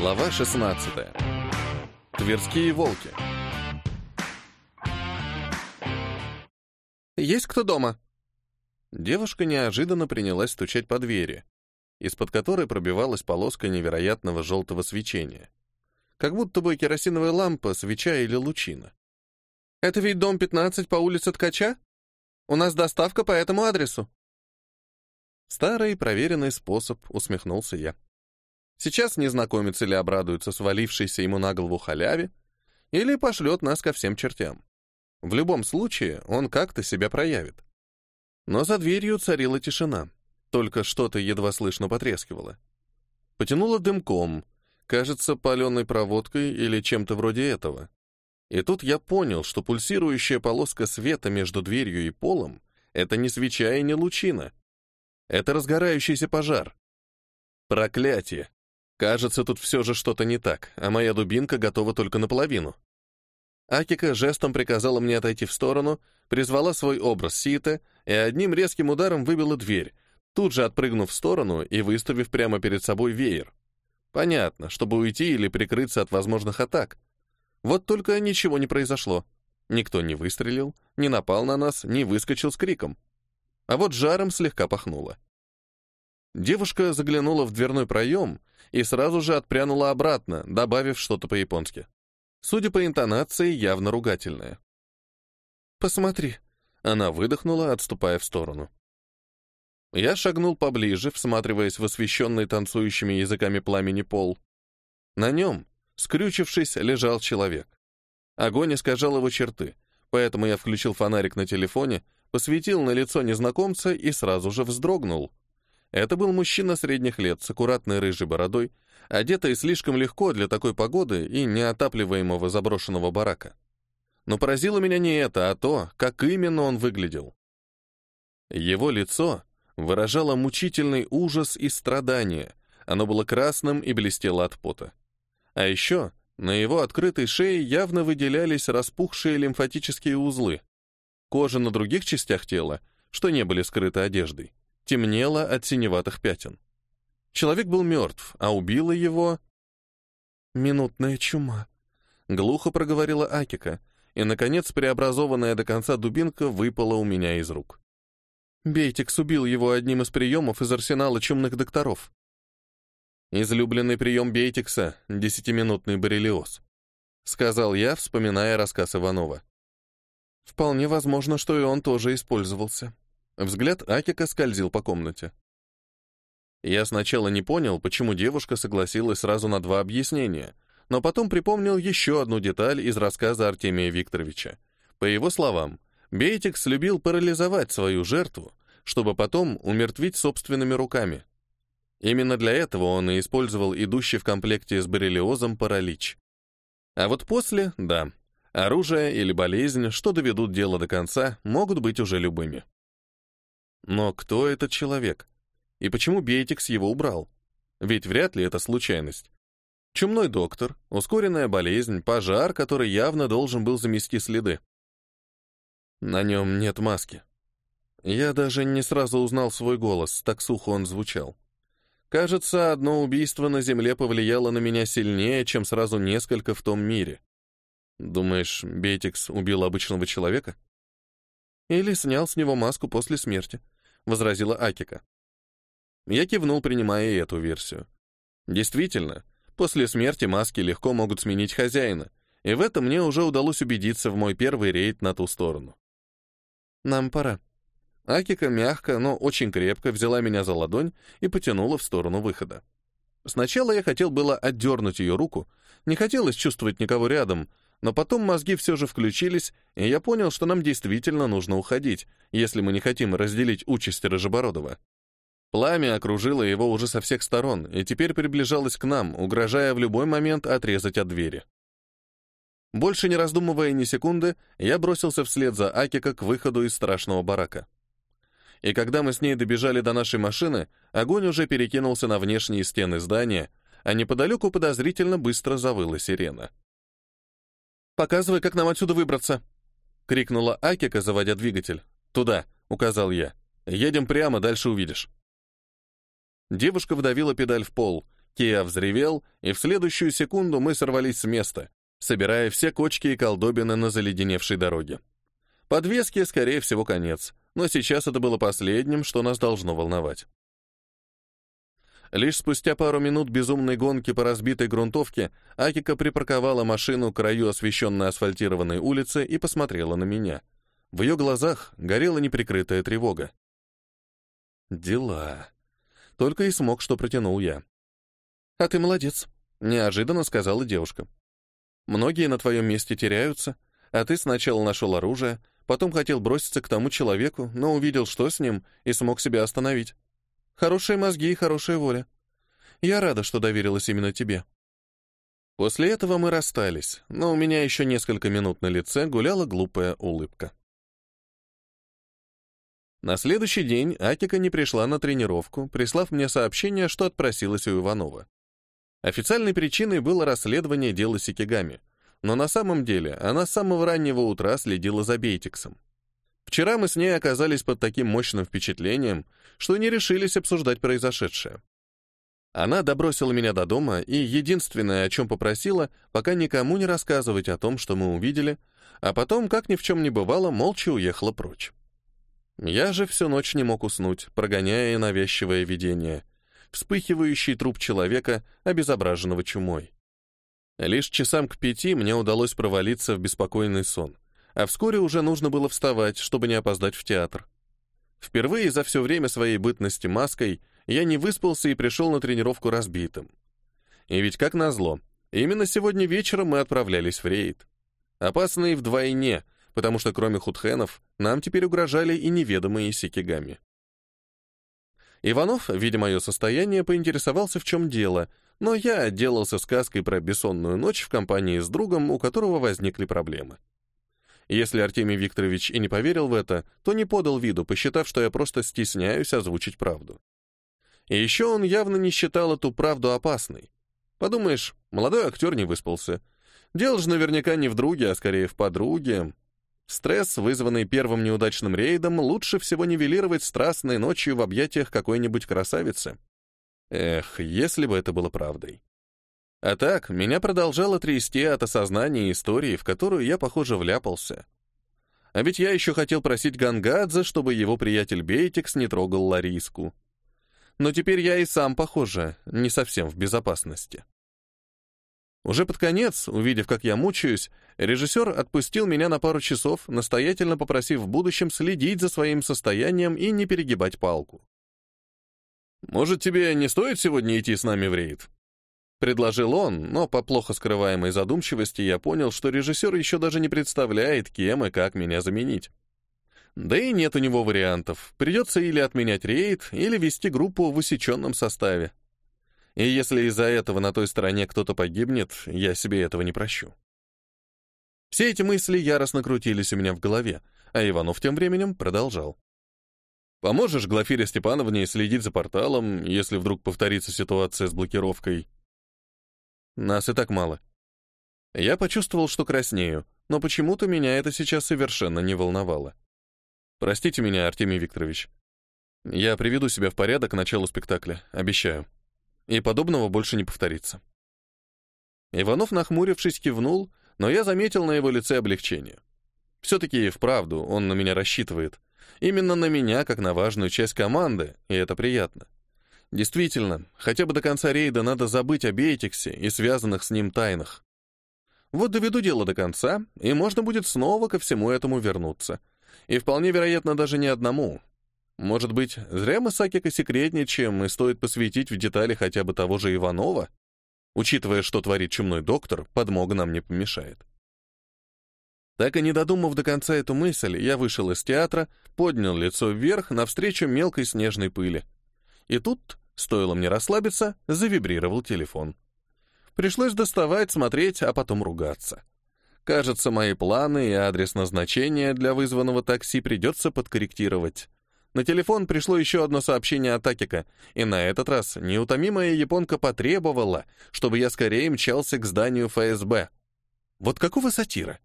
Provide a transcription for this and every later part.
Глава 16. Тверские волки. «Есть кто дома?» Девушка неожиданно принялась стучать по двери, из-под которой пробивалась полоска невероятного желтого свечения. Как будто бы керосиновая лампа, свеча или лучина. «Это ведь дом 15 по улице Ткача? У нас доставка по этому адресу». Старый проверенный способ, усмехнулся я. Сейчас незнакомец или обрадуется свалившейся ему на голову халяве, или пошлет нас ко всем чертям. В любом случае, он как-то себя проявит. Но за дверью царила тишина, только что-то едва слышно потрескивало. Потянуло дымком, кажется, паленой проводкой или чем-то вроде этого. И тут я понял, что пульсирующая полоска света между дверью и полом — это не свеча и не лучина. Это разгорающийся пожар. Проклятие! Кажется, тут все же что-то не так, а моя дубинка готова только наполовину. Акика жестом приказала мне отойти в сторону, призвала свой образ Сита и одним резким ударом выбила дверь, тут же отпрыгнув в сторону и выставив прямо перед собой веер. Понятно, чтобы уйти или прикрыться от возможных атак. Вот только ничего не произошло. Никто не выстрелил, не напал на нас, не выскочил с криком. А вот жаром слегка пахнуло. Девушка заглянула в дверной проем и сразу же отпрянула обратно, добавив что-то по-японски. Судя по интонации, явно ругательное. «Посмотри», — она выдохнула, отступая в сторону. Я шагнул поближе, всматриваясь в освещенный танцующими языками пламени пол. На нем, скрючившись, лежал человек. Огонь искажал его черты, поэтому я включил фонарик на телефоне, посветил на лицо незнакомца и сразу же вздрогнул. Это был мужчина средних лет с аккуратной рыжей бородой, одетый слишком легко для такой погоды и неотапливаемого заброшенного барака. Но поразило меня не это, а то, как именно он выглядел. Его лицо выражало мучительный ужас и страдание, оно было красным и блестело от пота. А еще на его открытой шее явно выделялись распухшие лимфатические узлы. Кожа на других частях тела, что не были скрыты одеждой, темнела от синеватых пятен. Человек был мертв, а убила его... «Минутная чума», — глухо проговорила Акика, и, наконец, преобразованная до конца дубинка выпала у меня из рук. Бейтикс убил его одним из приемов из арсенала чумных докторов. «Излюбленный прием Бейтикса — десятиминутный боррелиоз», — сказал я, вспоминая рассказ Иванова. Вполне возможно, что и он тоже использовался. Взгляд Акика скользил по комнате. Я сначала не понял, почему девушка согласилась сразу на два объяснения, но потом припомнил еще одну деталь из рассказа Артемия Викторовича. По его словам, Бейтикс любил парализовать свою жертву, чтобы потом умертвить собственными руками. Именно для этого он и использовал идущий в комплекте с боррелиозом паралич. А вот после, да, Оружие или болезнь, что доведут дело до конца, могут быть уже любыми. Но кто этот человек? И почему Бейтикс его убрал? Ведь вряд ли это случайность. Чумной доктор, ускоренная болезнь, пожар, который явно должен был замести следы. На нем нет маски. Я даже не сразу узнал свой голос, так сухо он звучал. Кажется, одно убийство на Земле повлияло на меня сильнее, чем сразу несколько в том мире. Думаешь, Бейтикс убил обычного человека? Или снял с него маску после смерти, возразила Акика. Я кивнул, принимая и эту версию. Действительно, после смерти маски легко могут сменить хозяина, и в этом мне уже удалось убедиться в мой первый рейд на ту сторону. Нам пора. Акика мягко, но очень крепко взяла меня за ладонь и потянула в сторону выхода. Сначала я хотел было отдернуть ее руку, не хотелось чувствовать никого рядом, но потом мозги все же включились, и я понял, что нам действительно нужно уходить, если мы не хотим разделить участь Рыжебородова. Пламя окружило его уже со всех сторон, и теперь приближалось к нам, угрожая в любой момент отрезать от двери. Больше не раздумывая ни секунды, я бросился вслед за Акика к выходу из страшного барака. И когда мы с ней добежали до нашей машины, огонь уже перекинулся на внешние стены здания, а неподалеку подозрительно быстро завыла сирена. «Показывай, как нам отсюда выбраться!» — крикнула Акика, заводя двигатель. «Туда», — указал я. «Едем прямо, дальше увидишь». Девушка вдавила педаль в пол. Киа взревел, и в следующую секунду мы сорвались с места, собирая все кочки и колдобины на заледеневшей дороге. Подвеске, скорее всего, конец, но сейчас это было последним, что нас должно волновать. Лишь спустя пару минут безумной гонки по разбитой грунтовке Акика припарковала машину к краю освещенной асфальтированной улицы и посмотрела на меня. В ее глазах горела неприкрытая тревога. «Дела». Только и смог, что протянул я. «А ты молодец», — неожиданно сказала девушка. «Многие на твоем месте теряются, а ты сначала нашел оружие, потом хотел броситься к тому человеку, но увидел, что с ним, и смог себя остановить. Хорошие мозги и хорошая воля. Я рада, что доверилась именно тебе». После этого мы расстались, но у меня еще несколько минут на лице гуляла глупая улыбка. На следующий день Акика не пришла на тренировку, прислав мне сообщение, что отпросилась у Иванова. Официальной причиной было расследование дела Сикигами, но на самом деле она с самого раннего утра следила за Бейтиксом. Вчера мы с ней оказались под таким мощным впечатлением, что не решились обсуждать произошедшее. Она добросила меня до дома и единственное, о чем попросила, пока никому не рассказывать о том, что мы увидели, а потом, как ни в чем не бывало, молча уехала прочь. Я же всю ночь не мог уснуть, прогоняя навязчивое видение. Вспыхивающий труп человека, обезображенного чумой. Лишь часам к пяти мне удалось провалиться в беспокойный сон, а вскоре уже нужно было вставать, чтобы не опоздать в театр. Впервые за все время своей бытности маской я не выспался и пришел на тренировку разбитым. И ведь как назло, именно сегодня вечером мы отправлялись в рейд. Опасный вдвойне — потому что кроме худхенов нам теперь угрожали и неведомые сикигами. Иванов, видя мое состояние, поинтересовался, в чем дело, но я отделался сказкой про бессонную ночь в компании с другом, у которого возникли проблемы. Если Артемий Викторович и не поверил в это, то не подал виду, посчитав, что я просто стесняюсь озвучить правду. И еще он явно не считал эту правду опасной. Подумаешь, молодой актер не выспался. Дело же наверняка не в друге, а скорее в подруге, Стресс, вызванный первым неудачным рейдом, лучше всего нивелировать страстной ночью в объятиях какой-нибудь красавицы. Эх, если бы это было правдой. А так, меня продолжало трясти от осознания истории, в которую я, похоже, вляпался. А ведь я еще хотел просить Гангадзе, чтобы его приятель Бейтикс не трогал Лариску. Но теперь я и сам, похоже, не совсем в безопасности. Уже под конец, увидев, как я мучаюсь, режиссер отпустил меня на пару часов, настоятельно попросив в будущем следить за своим состоянием и не перегибать палку. «Может, тебе не стоит сегодня идти с нами в рейд?» Предложил он, но по плохо скрываемой задумчивости я понял, что режиссер еще даже не представляет, кем и как меня заменить. Да и нет у него вариантов. Придется или отменять рейд, или вести группу в усеченном составе. И если из-за этого на той стороне кто-то погибнет, я себе этого не прощу. Все эти мысли яростно крутились у меня в голове, а Иванов тем временем продолжал. «Поможешь Глафире Степановне следить за порталом, если вдруг повторится ситуация с блокировкой?» «Нас и так мало». Я почувствовал, что краснею, но почему-то меня это сейчас совершенно не волновало. «Простите меня, Артемий Викторович. Я приведу себя в порядок к началу спектакля, обещаю» и подобного больше не повторится. Иванов, нахмурившись, кивнул, но я заметил на его лице облегчение. Все-таки, вправду, он на меня рассчитывает. Именно на меня, как на важную часть команды, и это приятно. Действительно, хотя бы до конца рейда надо забыть о Бейтиксе и связанных с ним тайнах. Вот доведу дело до конца, и можно будет снова ко всему этому вернуться. И вполне вероятно даже не одному, может быть, зря мы с Акико секретничаем, и стоит посвятить в детали хотя бы того же Иванова? Учитывая, что творит чумной доктор, подмога нам не помешает. Так и не додумав до конца эту мысль, я вышел из театра, поднял лицо вверх навстречу мелкой снежной пыли. И тут, стоило мне расслабиться, завибрировал телефон. Пришлось доставать, смотреть, а потом ругаться. Кажется, мои планы и адрес назначения для вызванного такси придется подкорректировать. На телефон пришло еще одно сообщение от Акика, и на этот раз неутомимая японка потребовала, чтобы я скорее мчался к зданию ФСБ. Вот какого сатира?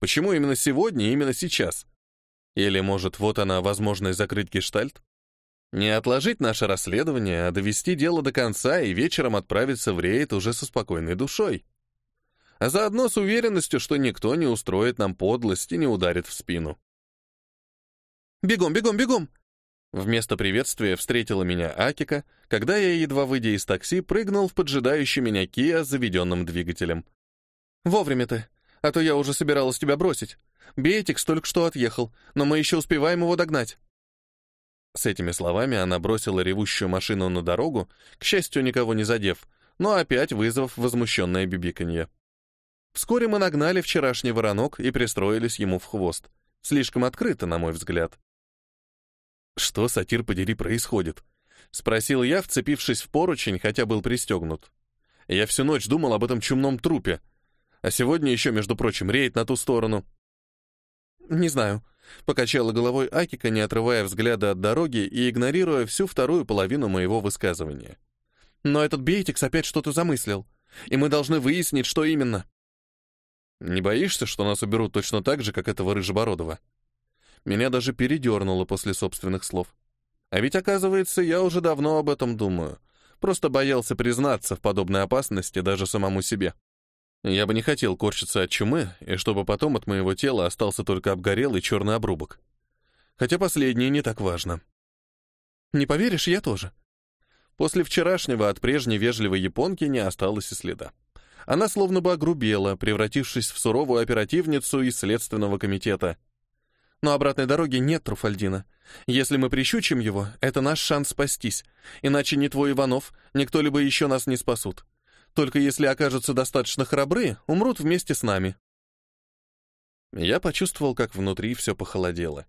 Почему именно сегодня именно сейчас? Или, может, вот она, возможность закрыть гештальт? Не отложить наше расследование, а довести дело до конца и вечером отправиться в рейд уже со спокойной душой. А заодно с уверенностью, что никто не устроит нам подлость и не ударит в спину. «Бегом, бегом, бегом!» Вместо приветствия встретила меня Акика, когда я, едва выйдя из такси, прыгнул в поджидающий меня Киа с заведенным двигателем. «Вовремя ты, а то я уже собиралась тебя бросить. Бейтикс только что отъехал, но мы еще успеваем его догнать». С этими словами она бросила ревущую машину на дорогу, к счастью, никого не задев, но опять вызвав возмущенное бибиканье. Вскоре мы нагнали вчерашний воронок и пристроились ему в хвост. Слишком открыто, на мой взгляд. «Что, сатир подери, происходит?» — спросил я, вцепившись в поручень, хотя был пристегнут. Я всю ночь думал об этом чумном трупе. А сегодня еще, между прочим, рейд на ту сторону. «Не знаю», — покачала головой Акика, не отрывая взгляда от дороги и игнорируя всю вторую половину моего высказывания. «Но этот Бейтикс опять что-то замыслил, и мы должны выяснить, что именно». «Не боишься, что нас уберут точно так же, как этого Рыжебородова?» Меня даже передернуло после собственных слов. А ведь, оказывается, я уже давно об этом думаю. Просто боялся признаться в подобной опасности даже самому себе. Я бы не хотел корчиться от чумы, и чтобы потом от моего тела остался только обгорелый черный обрубок. Хотя последнее не так важно. Не поверишь, я тоже. После вчерашнего от прежней вежливой японки не осталось и следа. Она словно бы огрубела, превратившись в суровую оперативницу из Следственного комитета. Но обратной дороги нет, Труфальдина. Если мы прищучим его, это наш шанс спастись. Иначе ни твой Иванов, ни кто-либо еще нас не спасут. Только если окажутся достаточно храбры, умрут вместе с нами. Я почувствовал, как внутри все похолодело.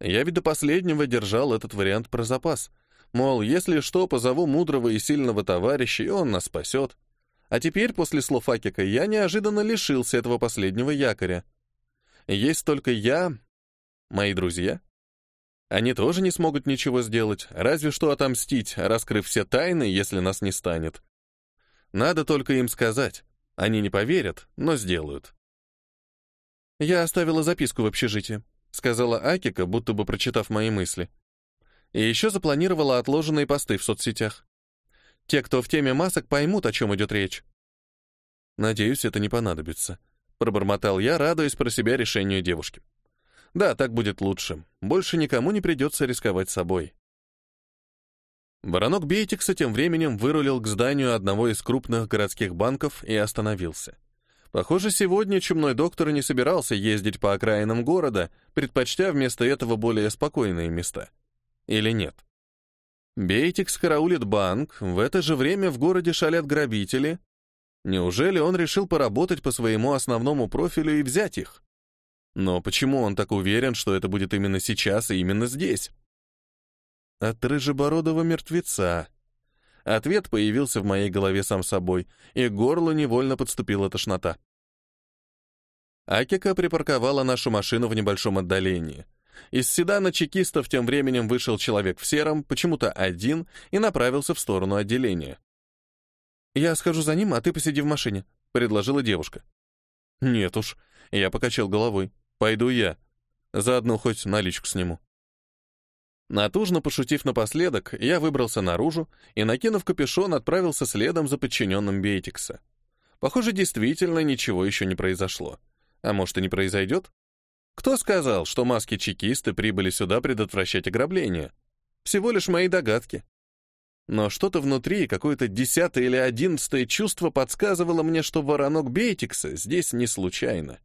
Я ведь до последнего держал этот вариант про запас. Мол, если что, позову мудрого и сильного товарища, и он нас спасет. А теперь, после слов Акика, я неожиданно лишился этого последнего якоря. Есть только я, мои друзья. Они тоже не смогут ничего сделать, разве что отомстить, раскрыв все тайны, если нас не станет. Надо только им сказать. Они не поверят, но сделают. «Я оставила записку в общежитии», — сказала Акика, будто бы прочитав мои мысли. И еще запланировала отложенные посты в соцсетях. Те, кто в теме масок, поймут, о чем идет речь. «Надеюсь, это не понадобится», — пробормотал я, радуясь про себя решению девушки. «Да, так будет лучше. Больше никому не придется рисковать собой». Воронок Бейтикса тем временем вырулил к зданию одного из крупных городских банков и остановился. Похоже, сегодня чумной доктор не собирался ездить по окраинам города, предпочтя вместо этого более спокойные места. Или нет? Бейтикс караулит банк, в это же время в городе шалят грабители. Неужели он решил поработать по своему основному профилю и взять их? Но почему он так уверен, что это будет именно сейчас и именно здесь? От рыжебородого мертвеца. Ответ появился в моей голове сам собой, и к горлу невольно подступила тошнота. Акика припарковала нашу машину в небольшом отдалении. Из седана чекистов тем временем вышел человек в сером, почему-то один, и направился в сторону отделения. «Я схожу за ним, а ты посиди в машине», — предложила девушка. «Нет уж», — я покачал головой. «Пойду я. Заодно хоть наличку сниму». Натужно пошутив напоследок, я выбрался наружу и, накинув капюшон, отправился следом за подчиненным Бейтикса. Похоже, действительно ничего еще не произошло. А может и не произойдет? Кто сказал, что маски-чекисты прибыли сюда предотвращать ограбление? Всего лишь мои догадки. Но что-то внутри, какое-то десятое или одиннадцатое чувство подсказывало мне, что воронок Бейтикса здесь не случайно.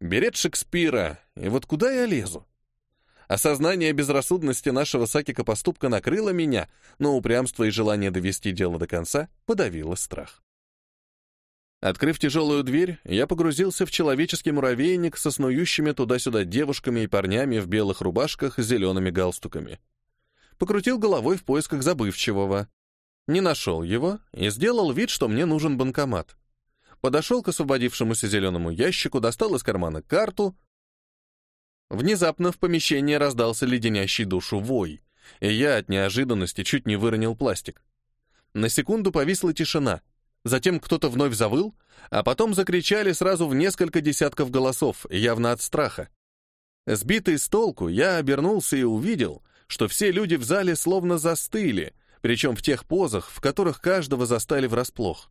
Берет Шекспира, и вот куда я лезу? Осознание безрассудности нашего Сакика поступка накрыло меня, но упрямство и желание довести дело до конца подавило страх. Открыв тяжелую дверь, я погрузился в человеческий муравейник со снующими туда-сюда девушками и парнями в белых рубашках с зелеными галстуками. Покрутил головой в поисках забывчивого. Не нашел его и сделал вид, что мне нужен банкомат. Подошел к освободившемуся зеленому ящику, достал из кармана карту, Внезапно в помещении раздался леденящий душу вой, и я от неожиданности чуть не выронил пластик. На секунду повисла тишина. Затем кто-то вновь завыл, а потом закричали сразу в несколько десятков голосов, явно от страха. Сбитый с толку, я обернулся и увидел, что все люди в зале словно застыли, причем в тех позах, в которых каждого застали врасплох.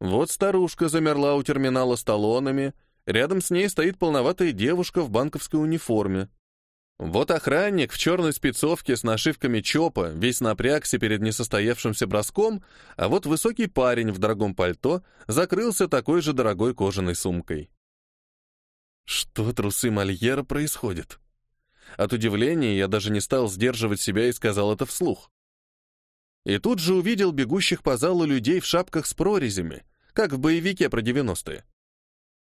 Вот старушка замерла у терминала с талонами, рядом с ней стоит полноватая девушка в банковской униформе. Вот охранник в черной спецовке с нашивками ЧОПа весь напрягся перед несостоявшимся броском, а вот высокий парень в дорогом пальто закрылся такой же дорогой кожаной сумкой. Что трусы Мольера происходит? От удивления я даже не стал сдерживать себя и сказал это вслух. И тут же увидел бегущих по залу людей в шапках с прорезями, как в боевике про 90-е.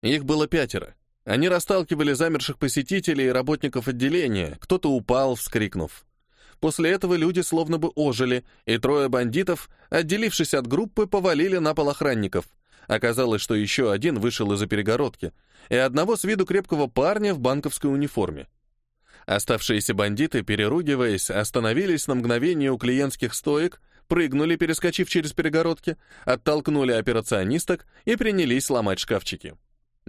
Их было пятеро. Они расталкивали замерших посетителей и работников отделения, кто-то упал, вскрикнув. После этого люди словно бы ожили, и трое бандитов, отделившись от группы, повалили на пол охранников. Оказалось, что еще один вышел из-за перегородки, и одного с виду крепкого парня в банковской униформе. Оставшиеся бандиты, переругиваясь, остановились на мгновение у клиентских стоек, прыгнули, перескочив через перегородки, оттолкнули операционисток и принялись ломать шкафчики.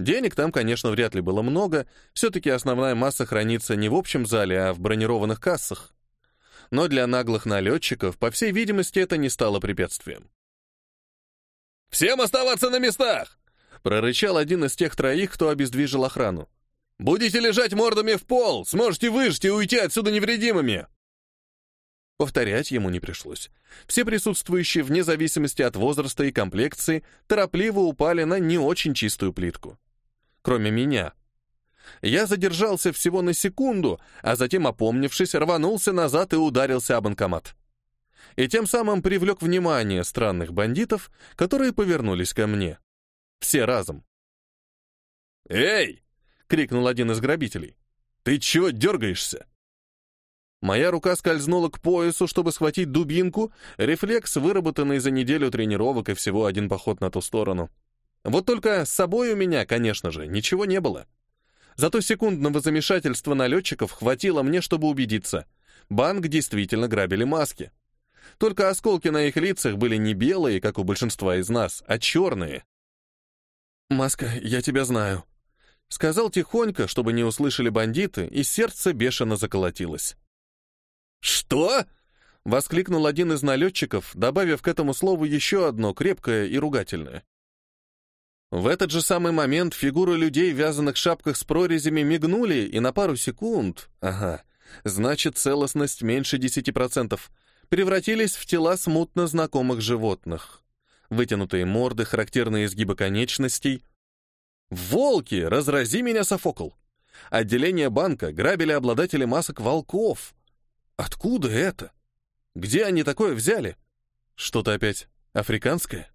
Денег там, конечно, вряд ли было много, все-таки основная масса хранится не в общем зале, а в бронированных кассах. Но для наглых налетчиков, по всей видимости, это не стало препятствием. «Всем оставаться на местах!» — прорычал один из тех троих, кто обездвижил охрану. «Будете лежать мордами в пол, сможете выжить и уйти отсюда невредимыми!» Повторять ему не пришлось. Все присутствующие, вне зависимости от возраста и комплекции, торопливо упали на не очень чистую плитку. Кроме меня. Я задержался всего на секунду, а затем, опомнившись, рванулся назад и ударился о банкомат. И тем самым привлек внимание странных бандитов, которые повернулись ко мне. Все разом. «Эй!» — крикнул один из грабителей. «Ты чего дергаешься?» Моя рука скользнула к поясу, чтобы схватить дубинку, рефлекс, выработанный за неделю тренировок и всего один поход на ту сторону. Вот только с собой у меня, конечно же, ничего не было. Зато секундного замешательства налетчиков хватило мне, чтобы убедиться. Банк действительно грабили маски. Только осколки на их лицах были не белые, как у большинства из нас, а черные. «Маска, я тебя знаю», — сказал тихонько, чтобы не услышали бандиты, и сердце бешено заколотилось. «Что?» — воскликнул один из налетчиков, добавив к этому слову еще одно крепкое и ругательное. В этот же самый момент фигуры людей в вязаных шапках с прорезями мигнули, и на пару секунд, ага, значит, целостность меньше 10%, превратились в тела смутно знакомых животных. Вытянутые морды, характерные изгибы конечностей. «Волки! Разрази меня, Софокл!» Отделение банка грабили обладатели масок волков — Откуда это? Где они такое взяли? Что-то опять африканское?